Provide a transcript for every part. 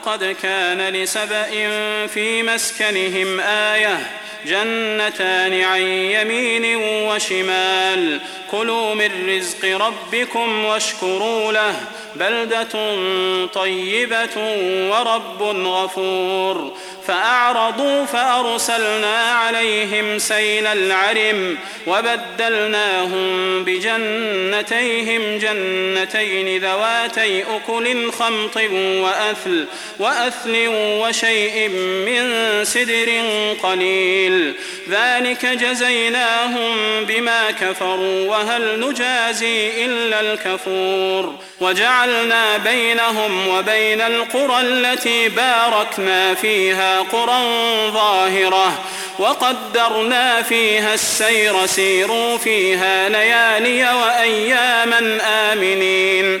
لقد كان لسبأ في مسكنهم آية جنتان عن يمين وشمال. كلوا من رزق ربكم واشكروا له. بلدة طيبة ورب غفور. فأعرضوا فأرسلنا عليهم سيل العرم وبدلناهم بجنتيهم جنتين ذواتي أكل خمط وأثل وأثل وشيء من سدر قليل. ذلك جزيناهم بما كفروا وهل نجازي إلا الكفور. وجعلنا بينهم وبين القرى التي باركنا فيها قرى ظاهرة. وقدرنا فيها السير سيروا فيها ليالي وأياما آمنين.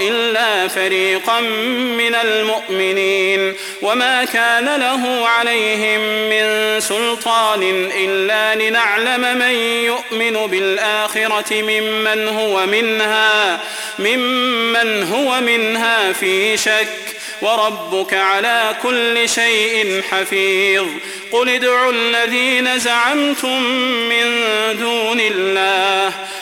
إلا فريقا من المؤمنين وما كان له عليهم من سلطان إلا لنعلم من يؤمن بالآخرة ممن هو منها ممن هو منها في شك وربك على كل شيء حفيظ. قل ادعوا الذين زعمتم من دون الله